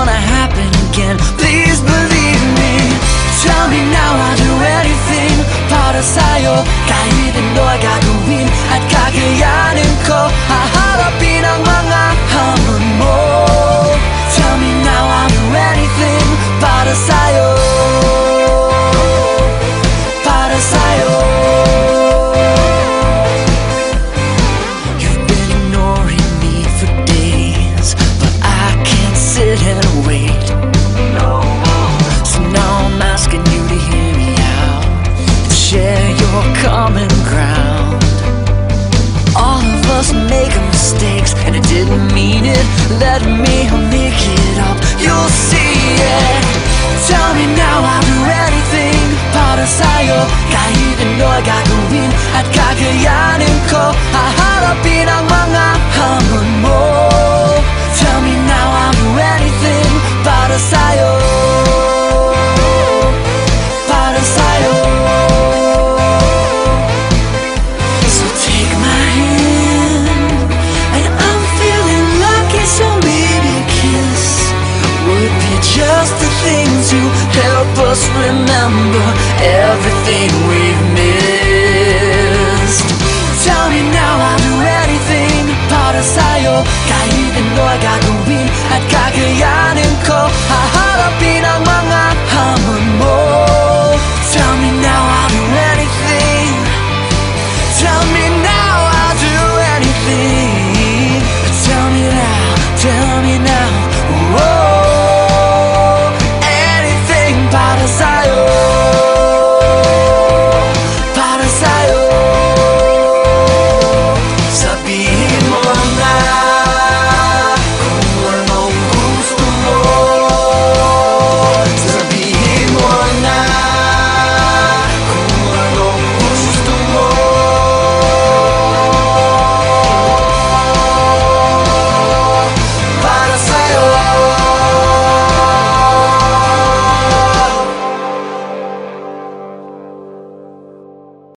gonna happen again. Please believe me. Tell me now I'll do anything. 바로 I 가리된 너의 가구인 아까 그 안은 거 아하 互がごみあったかげやねんこ